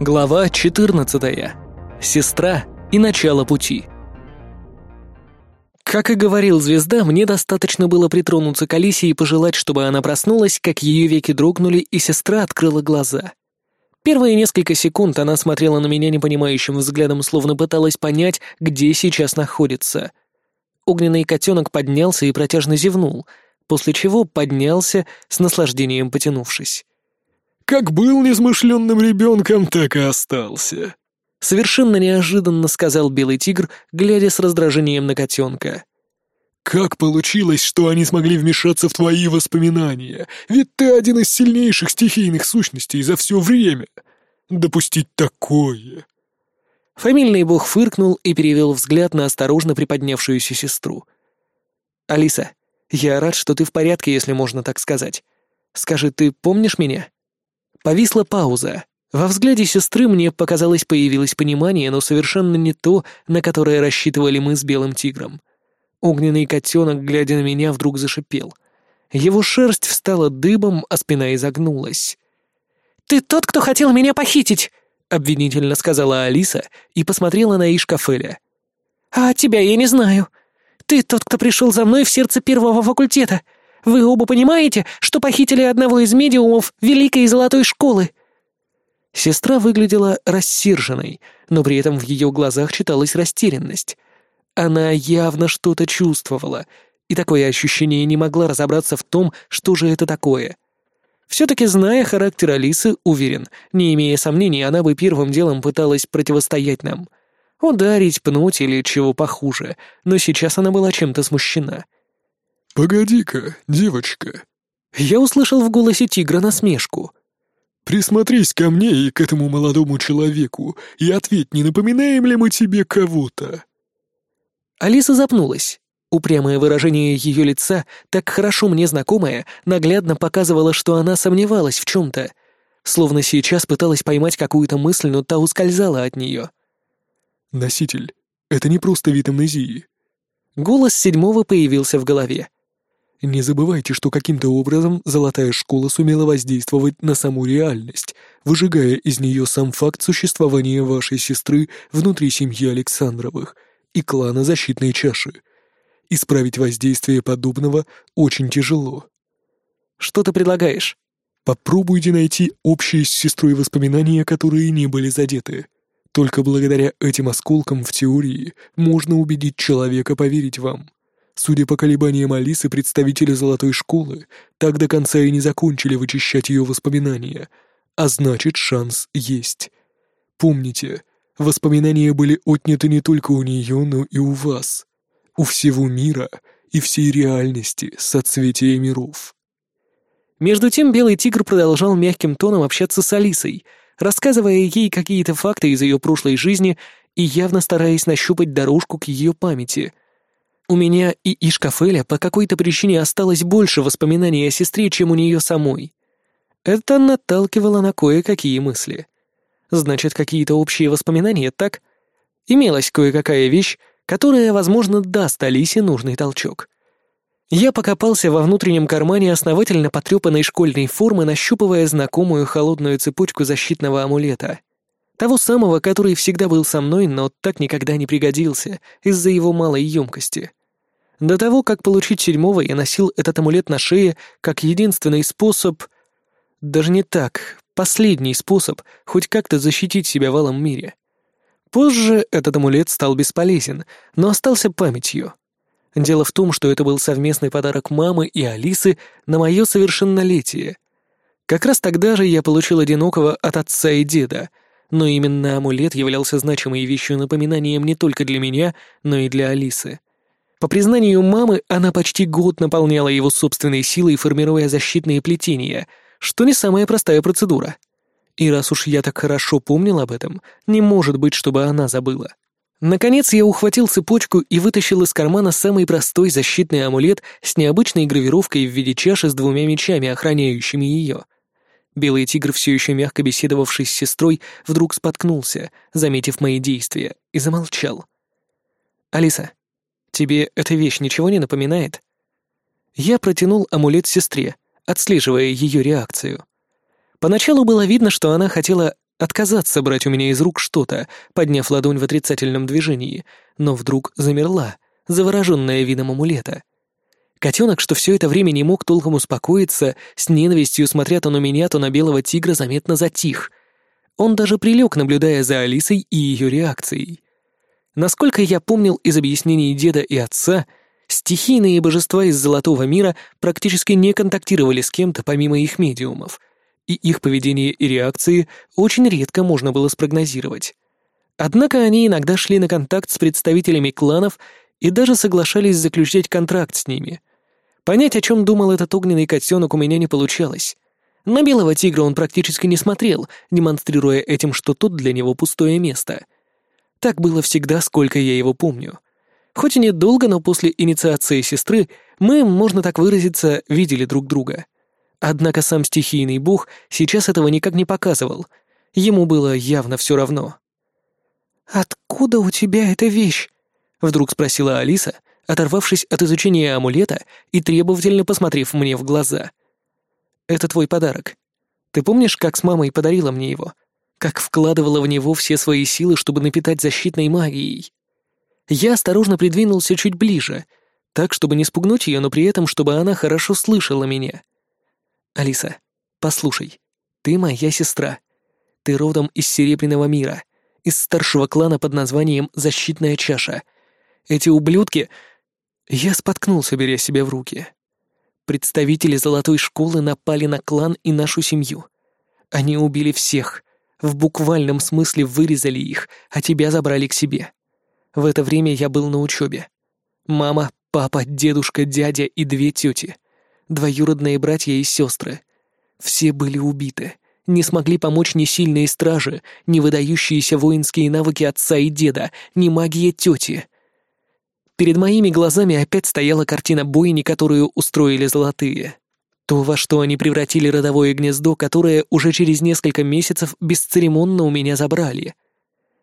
Глава 14. Сестра и начало пути. Как и говорил звезда, мне достаточно было притронуться к Алисе и пожелать, чтобы она проснулась, как ее веки дрогнули, и сестра открыла глаза. Первые несколько секунд она смотрела на меня непонимающим взглядом, словно пыталась понять, где сейчас находится. Огненный котенок поднялся и протяжно зевнул, после чего поднялся, с наслаждением потянувшись. Как был несмышленным ребенком, так и остался. Совершенно неожиданно сказал белый тигр, глядя с раздражением на котенка. «Как получилось, что они смогли вмешаться в твои воспоминания? Ведь ты один из сильнейших стихийных сущностей за все время. Допустить такое...» Фамильный бог фыркнул и перевел взгляд на осторожно приподнявшуюся сестру. «Алиса, я рад, что ты в порядке, если можно так сказать. Скажи, ты помнишь меня?» Повисла пауза. Во взгляде сестры мне показалось появилось понимание, но совершенно не то, на которое рассчитывали мы с белым тигром. Огненный котенок, глядя на меня, вдруг зашипел. Его шерсть встала дыбом, а спина изогнулась. «Ты тот, кто хотел меня похитить!» — обвинительно сказала Алиса и посмотрела на Ишкафеля. «А тебя я не знаю. Ты тот, кто пришел за мной в сердце первого факультета. Вы оба понимаете, что похитили одного из медиумов Великой Золотой Школы?» Сестра выглядела рассерженной, но при этом в ее глазах читалась растерянность. Она явно что-то чувствовала, и такое ощущение не могла разобраться в том, что же это такое. Все-таки, зная характер Алисы, уверен, не имея сомнений, она бы первым делом пыталась противостоять нам. Ударить, пнуть или чего похуже, но сейчас она была чем-то смущена. «Погоди-ка, девочка». Я услышал в голосе тигра насмешку. «Присмотрись ко мне и к этому молодому человеку и ответь, не напоминаем ли мы тебе кого-то?» Алиса запнулась. Упрямое выражение ее лица, так хорошо мне знакомое, наглядно показывало, что она сомневалась в чем-то, словно сейчас пыталась поймать какую-то мысль, но та ускользала от нее. «Носитель, это не просто вид амнезии». Голос седьмого появился в голове. Не забывайте, что каким-то образом золотая школа сумела воздействовать на саму реальность, выжигая из нее сам факт существования вашей сестры внутри семьи Александровых и клана Защитной Чаши. Исправить воздействие подобного очень тяжело. Что ты предлагаешь? Попробуйте найти общие с сестрой воспоминания, которые не были задеты. Только благодаря этим осколкам в теории можно убедить человека поверить вам. Судя по колебаниям Алисы, представители Золотой Школы так до конца и не закончили вычищать ее воспоминания, а значит, шанс есть. Помните, воспоминания были отняты не только у нее, но и у вас. У всего мира и всей реальности соцветия миров. Между тем Белый Тигр продолжал мягким тоном общаться с Алисой, рассказывая ей какие-то факты из ее прошлой жизни и явно стараясь нащупать дорожку к ее памяти — у меня и Ишкафеля по какой-то причине осталось больше воспоминаний о сестре, чем у нее самой. Это наталкивало на кое-какие мысли. Значит, какие-то общие воспоминания, так? Имелась кое-какая вещь, которая, возможно, даст Алисе нужный толчок. Я покопался во внутреннем кармане основательно потрепанной школьной формы, нащупывая знакомую холодную цепочку защитного амулета — того самого, который всегда был со мной, но так никогда не пригодился из-за его малой емкости. До того, как получить седьмого, я носил этот амулет на шее как единственный способ... Даже не так, последний способ хоть как-то защитить себя в алом мире. Позже этот амулет стал бесполезен, но остался памятью. Дело в том, что это был совместный подарок мамы и Алисы на мое совершеннолетие. Как раз тогда же я получил одинокого от отца и деда — но именно амулет являлся значимой вещью напоминанием не только для меня, но и для Алисы. По признанию мамы, она почти год наполняла его собственной силой, формируя защитные плетения, что не самая простая процедура. И раз уж я так хорошо помнил об этом, не может быть, чтобы она забыла. Наконец я ухватил цепочку и вытащил из кармана самый простой защитный амулет с необычной гравировкой в виде чаши с двумя мечами, охраняющими ее. Белый тигр, все еще мягко беседовавший с сестрой, вдруг споткнулся, заметив мои действия, и замолчал. «Алиса, тебе эта вещь ничего не напоминает?» Я протянул амулет сестре, отслеживая ее реакцию. Поначалу было видно, что она хотела Отказаться брать у меня из рук что-то, подняв ладонь в отрицательном движении, но вдруг замерла, завороженная видом амулета. Котенок, что все это время не мог толком успокоиться, с ненавистью смотря то на меня, то на белого тигра, заметно затих. Он даже прилег, наблюдая за Алисой и ее реакцией. Насколько я помнил из объяснений деда и отца, стихийные божества из Золотого мира практически не контактировали с кем-то помимо их медиумов, и их поведение и реакции очень редко можно было спрогнозировать. Однако они иногда шли на контакт с представителями кланов и даже соглашались заключать контракт с ними. Понять, о чем думал этот огненный котенок, у меня не получалось. На белого тигра он практически не смотрел, демонстрируя этим, что тут для него пустое место. Так было всегда, сколько я его помню. Хоть и недолго, но после инициации сестры мы, можно так выразиться, видели друг друга. Однако сам стихийный бог сейчас этого никак не показывал. Ему было явно все равно. «Откуда у тебя эта вещь?» — вдруг спросила Алиса, оторвавшись от изучения амулета и требовательно посмотрев мне в глаза. «Это твой подарок. Ты помнишь, как с мамой подарила мне его? Как вкладывала в него все свои силы, чтобы напитать защитной магией?» Я осторожно придвинулся чуть ближе, так, чтобы не спугнуть ее, но при этом, чтобы она хорошо слышала меня. «Алиса, послушай, ты моя сестра. Ты родом из Серебряного мира, из старшего клана под названием «Защитная чаша». Эти ублюдки... Я споткнулся, беря себя в руки. Представители Золотой Школы напали на клан и нашу семью. Они убили всех, в буквальном смысле вырезали их, а тебя забрали к себе. В это время я был на учебе. Мама, папа, дедушка, дядя и две тети. Двоюродные братья и сестры. Все были убиты. Не смогли помочь ни сильные стражи, ни выдающиеся воинские навыки отца и деда, ни магия тети. Перед моими глазами опять стояла картина бойни, которую устроили золотые. То, во что они превратили родовое гнездо, которое уже через несколько месяцев бесцеремонно у меня забрали.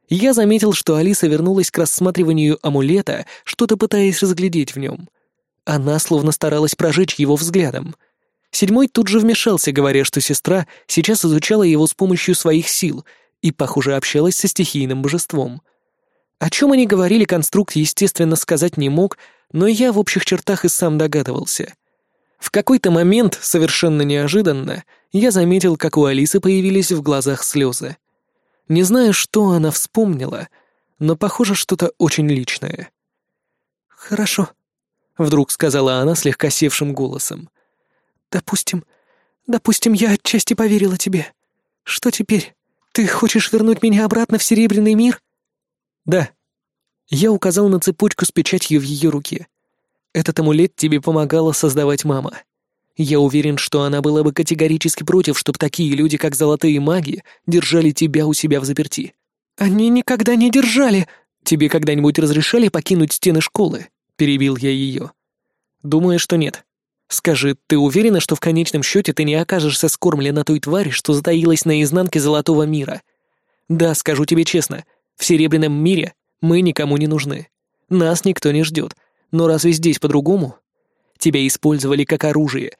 Я заметил, что Алиса вернулась к рассматриванию амулета, что-то пытаясь разглядеть в нем. Она словно старалась прожечь его взглядом. Седьмой тут же вмешался, говоря, что сестра сейчас изучала его с помощью своих сил и, похоже, общалась со стихийным божеством. О чем они говорили, конструкт, естественно, сказать не мог, но я в общих чертах и сам догадывался. В какой-то момент, совершенно неожиданно, я заметил, как у Алисы появились в глазах слезы. Не знаю, что она вспомнила, но, похоже, что-то очень личное. «Хорошо», — вдруг сказала она слегка севшим голосом. «Допустим, допустим, я отчасти поверила тебе. Что теперь? Ты хочешь вернуть меня обратно в Серебряный мир?» «Да». Я указал на цепочку с печатью в ее руке. «Этот амулет тебе помогала создавать мама. Я уверен, что она была бы категорически против, чтобы такие люди, как золотые маги, держали тебя у себя в заперти». «Они никогда не держали!» «Тебе когда-нибудь разрешали покинуть стены школы?» — перебил я ее. «Думаю, что нет. Скажи, ты уверена, что в конечном счете ты не окажешься скормлена той твари, что затаилась на изнанке золотого мира? Да, скажу тебе честно, в серебряном мире мы никому не нужны. Нас никто не ждет. Но разве здесь по-другому? Тебя использовали как оружие.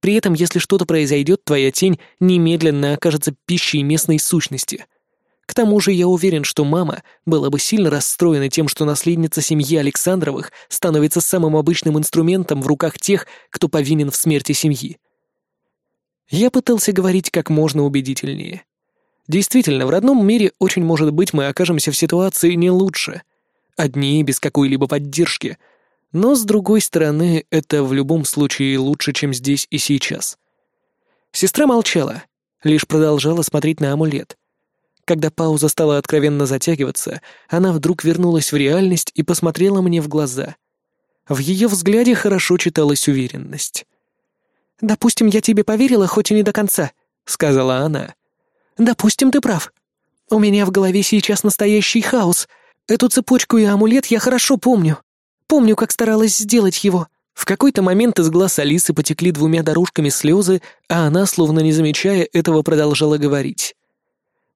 При этом, если что-то произойдет, твоя тень немедленно окажется пищей местной сущности. К тому же я уверен, что мама была бы сильно расстроена тем, что наследница семьи Александровых становится самым обычным инструментом в руках тех, кто повинен в смерти семьи. Я пытался говорить как можно убедительнее. Действительно, в родном мире очень может быть мы окажемся в ситуации не лучше. Одни, без какой-либо поддержки. Но, с другой стороны, это в любом случае лучше, чем здесь и сейчас. Сестра молчала, лишь продолжала смотреть на амулет. Когда пауза стала откровенно затягиваться, она вдруг вернулась в реальность и посмотрела мне в глаза. В ее взгляде хорошо читалась уверенность. «Допустим, я тебе поверила, хоть и не до конца», — сказала она. «Допустим, ты прав. У меня в голове сейчас настоящий хаос. Эту цепочку и амулет я хорошо помню. Помню, как старалась сделать его». В какой-то момент из глаз Алисы потекли двумя дорожками слезы, а она, словно не замечая этого, продолжала говорить.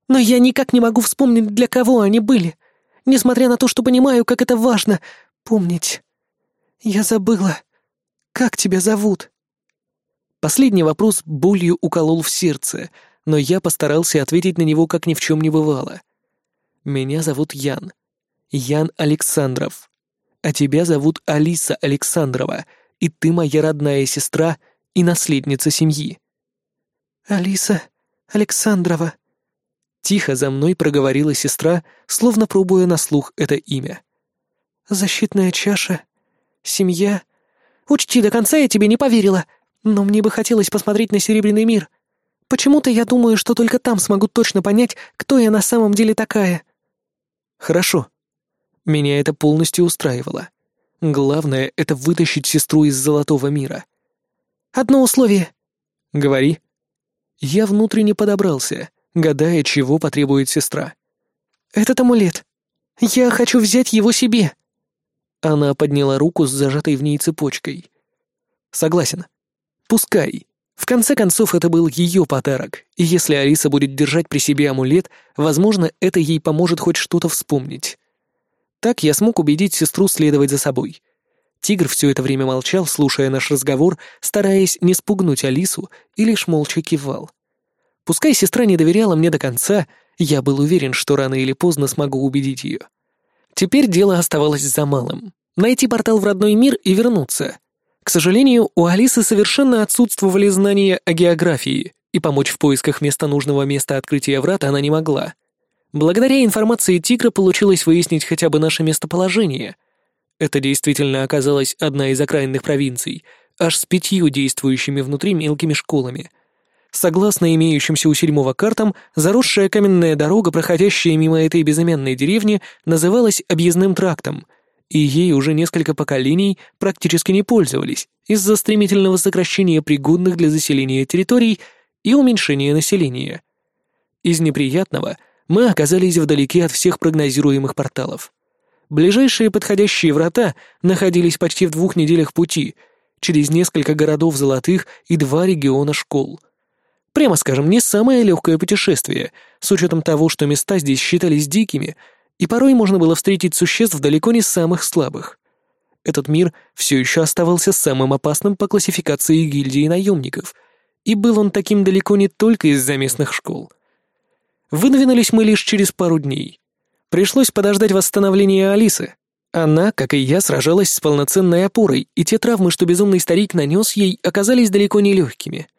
«Но я никак не могу вспомнить, для кого они были, несмотря на то, что понимаю, как это важно — помнить. Я забыла. Как тебя зовут?» Последний вопрос болью уколол в сердце, но я постарался ответить на него, как ни в чем не бывало. «Меня зовут Ян. Ян Александров. А тебя зовут Алиса Александрова, и ты моя родная сестра и наследница семьи». «Алиса Александрова», — тихо за мной проговорила сестра, словно пробуя на слух это имя. «Защитная чаша, семья. Учти, до конца я тебе не поверила, но мне бы хотелось посмотреть на Серебряный мир. Почему-то я думаю, что только там смогу точно понять, кто я на самом деле такая». «Хорошо». Меня это полностью устраивало. Главное — это вытащить сестру из Золотого мира. «Одно условие». «Говори». Я внутренне подобрался, гадая, чего потребует сестра. «Этот амулет. Я хочу взять его себе». Она подняла руку с зажатой в ней цепочкой. «Согласен. Пускай. В конце концов, это был ее подарок, и если Алиса будет держать при себе амулет, возможно, это ей поможет хоть что-то вспомнить. Так я смог убедить сестру следовать за собой. Тигр все это время молчал, слушая наш разговор, стараясь не спугнуть Алису и лишь молча кивал. Пускай сестра не доверяла мне до конца, я был уверен, что рано или поздно смогу убедить ее. Теперь дело оставалось за малым — найти портал в родной мир и вернуться — к сожалению, у Алисы совершенно отсутствовали знания о географии, и помочь в поисках места нужного места открытия врат она не могла. Благодаря информации Тигра получилось выяснить хотя бы наше местоположение. Это действительно оказалась одна из окраинных провинций, аж с пятью действующими внутри мелкими школами. Согласно имеющимся у седьмого картам, заросшая каменная дорога, проходящая мимо этой безымянной деревни, называлась объездным трактом — и ей уже несколько поколений практически не пользовались из-за стремительного сокращения пригодных для заселения территорий и уменьшения населения. Из неприятного мы оказались вдалеке от всех прогнозируемых порталов. Ближайшие подходящие врата находились почти в двух неделях пути, через несколько городов золотых и два региона школ. Прямо скажем, не самое легкое путешествие, с учетом того, что места здесь считались дикими — и порой можно было встретить существ далеко не самых слабых. Этот мир все еще оставался самым опасным по классификации гильдии наемников, и был он таким далеко не только из-за местных школ. Выдвинулись мы лишь через пару дней. Пришлось подождать восстановления Алисы. Она, как и я, сражалась с полноценной опорой, и те травмы, что безумный старик нанес ей, оказались далеко не легкими —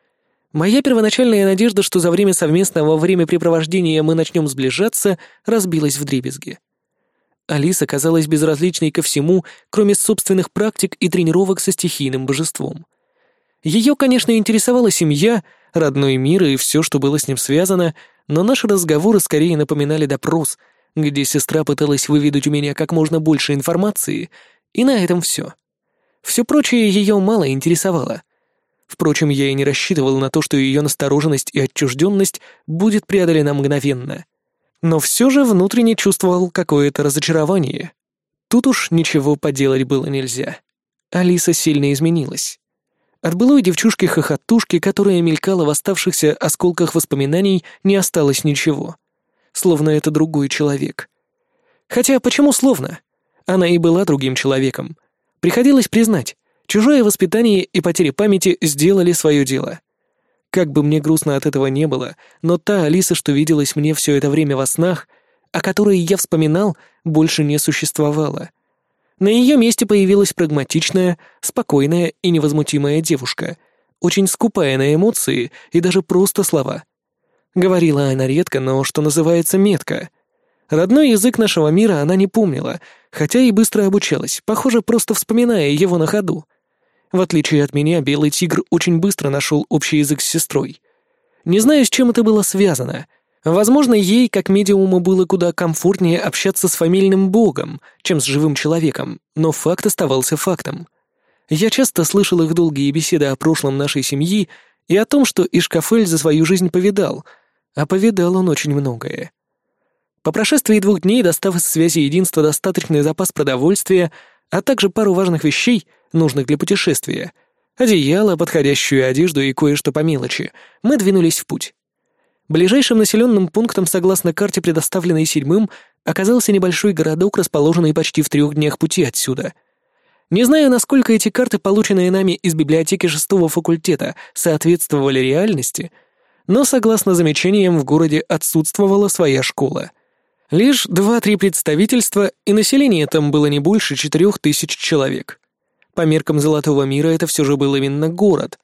Моя первоначальная надежда, что за время совместного времяпрепровождения мы начнем сближаться, разбилась в дребезги. Алиса казалась безразличной ко всему, кроме собственных практик и тренировок со стихийным божеством. Ее, конечно, интересовала семья, родной мир и все, что было с ним связано, но наши разговоры скорее напоминали допрос, где сестра пыталась выведать у меня как можно больше информации, и на этом все. Все прочее ее мало интересовало. Впрочем, я и не рассчитывал на то, что ее настороженность и отчужденность будет преодолена мгновенно. Но все же внутренне чувствовал какое-то разочарование. Тут уж ничего поделать было нельзя. Алиса сильно изменилась. От былой девчушки-хохотушки, которая мелькала в оставшихся осколках воспоминаний, не осталось ничего. Словно это другой человек. Хотя почему словно? Она и была другим человеком. Приходилось признать, Чужое воспитание и потеря памяти сделали свое дело. Как бы мне грустно от этого не было, но та Алиса, что виделась мне все это время во снах, о которой я вспоминал, больше не существовала. На ее месте появилась прагматичная, спокойная и невозмутимая девушка, очень скупая на эмоции и даже просто слова. Говорила она редко, но, что называется, метко. Родной язык нашего мира она не помнила, хотя и быстро обучалась, похоже, просто вспоминая его на ходу. В отличие от меня, белый тигр очень быстро нашел общий язык с сестрой. Не знаю, с чем это было связано. Возможно, ей, как медиуму, было куда комфортнее общаться с фамильным богом, чем с живым человеком, но факт оставался фактом. Я часто слышал их долгие беседы о прошлом нашей семьи и о том, что Ишкафель за свою жизнь повидал, а повидал он очень многое. По прошествии двух дней, достав из связи единства достаточный запас продовольствия, а также пару важных вещей, нужных для путешествия, одеяло, подходящую одежду и кое-что по мелочи, мы двинулись в путь. Ближайшим населенным пунктом, согласно карте, предоставленной седьмым, оказался небольшой городок, расположенный почти в трех днях пути отсюда. Не знаю, насколько эти карты, полученные нами из библиотеки шестого факультета, соответствовали реальности, Но, согласно замечаниям, в городе отсутствовала своя школа. Лишь два-три представительства, и население там было не больше четырех тысяч человек. По меркам Золотого мира это все же был именно город.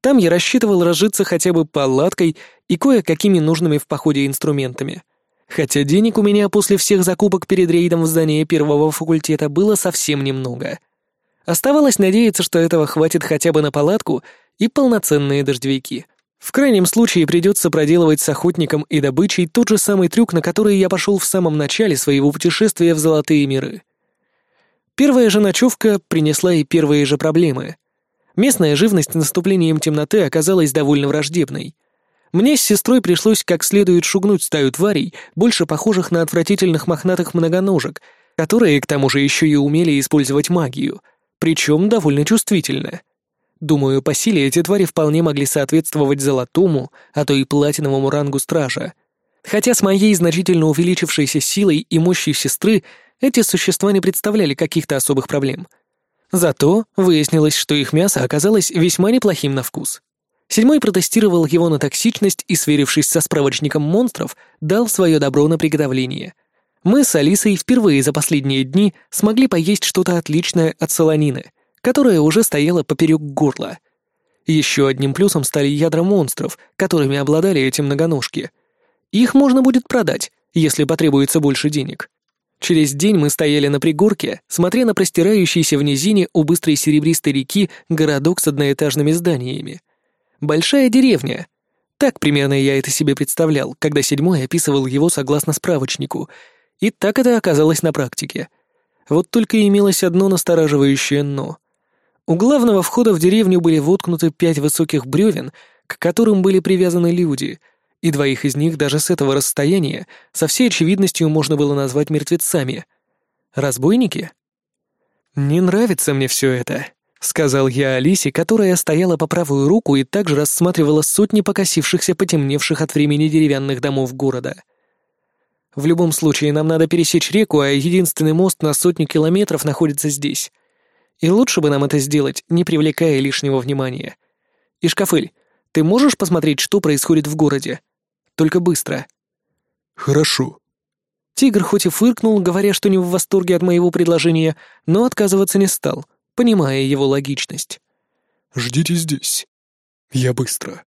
Там я рассчитывал разжиться хотя бы палаткой и кое-какими нужными в походе инструментами. Хотя денег у меня после всех закупок перед рейдом в здание первого факультета было совсем немного. Оставалось надеяться, что этого хватит хотя бы на палатку и полноценные дождевики. В крайнем случае придется проделывать с охотником и добычей тот же самый трюк, на который я пошел в самом начале своего путешествия в Золотые миры. Первая же ночевка принесла и первые же проблемы. Местная живность наступлением темноты оказалась довольно враждебной. Мне с сестрой пришлось как следует шугнуть стаю тварей, больше похожих на отвратительных мохнатых многоножек, которые к тому же еще и умели использовать магию, причем довольно чувствительно. Думаю, по силе эти твари вполне могли соответствовать золотому, а то и платиновому рангу стража. Хотя с моей значительно увеличившейся силой и мощью сестры эти существа не представляли каких-то особых проблем. Зато выяснилось, что их мясо оказалось весьма неплохим на вкус. Седьмой протестировал его на токсичность и, сверившись со справочником монстров, дал свое добро на приготовление. Мы с Алисой впервые за последние дни смогли поесть что-то отличное от солонины — которая уже стояла поперек горла. Еще одним плюсом стали ядра монстров, которыми обладали эти многоножки. Их можно будет продать, если потребуется больше денег. Через день мы стояли на пригорке, смотря на простирающийся в низине у быстрой серебристой реки городок с одноэтажными зданиями. Большая деревня. Так примерно я это себе представлял, когда седьмой описывал его согласно справочнику. И так это оказалось на практике. Вот только имелось одно настораживающее «но». У главного входа в деревню были воткнуты пять высоких бревен, к которым были привязаны люди, и двоих из них даже с этого расстояния со всей очевидностью можно было назвать мертвецами. Разбойники? «Не нравится мне все это», — сказал я Алисе, которая стояла по правую руку и также рассматривала сотни покосившихся, потемневших от времени деревянных домов города. «В любом случае, нам надо пересечь реку, а единственный мост на сотню километров находится здесь. И лучше бы нам это сделать, не привлекая лишнего внимания. Ишкафель, ты можешь посмотреть, что происходит в городе? Только быстро. Хорошо. Тигр хоть и фыркнул, говоря, что не в восторге от моего предложения, но отказываться не стал, понимая его логичность. «Ждите здесь. Я быстро».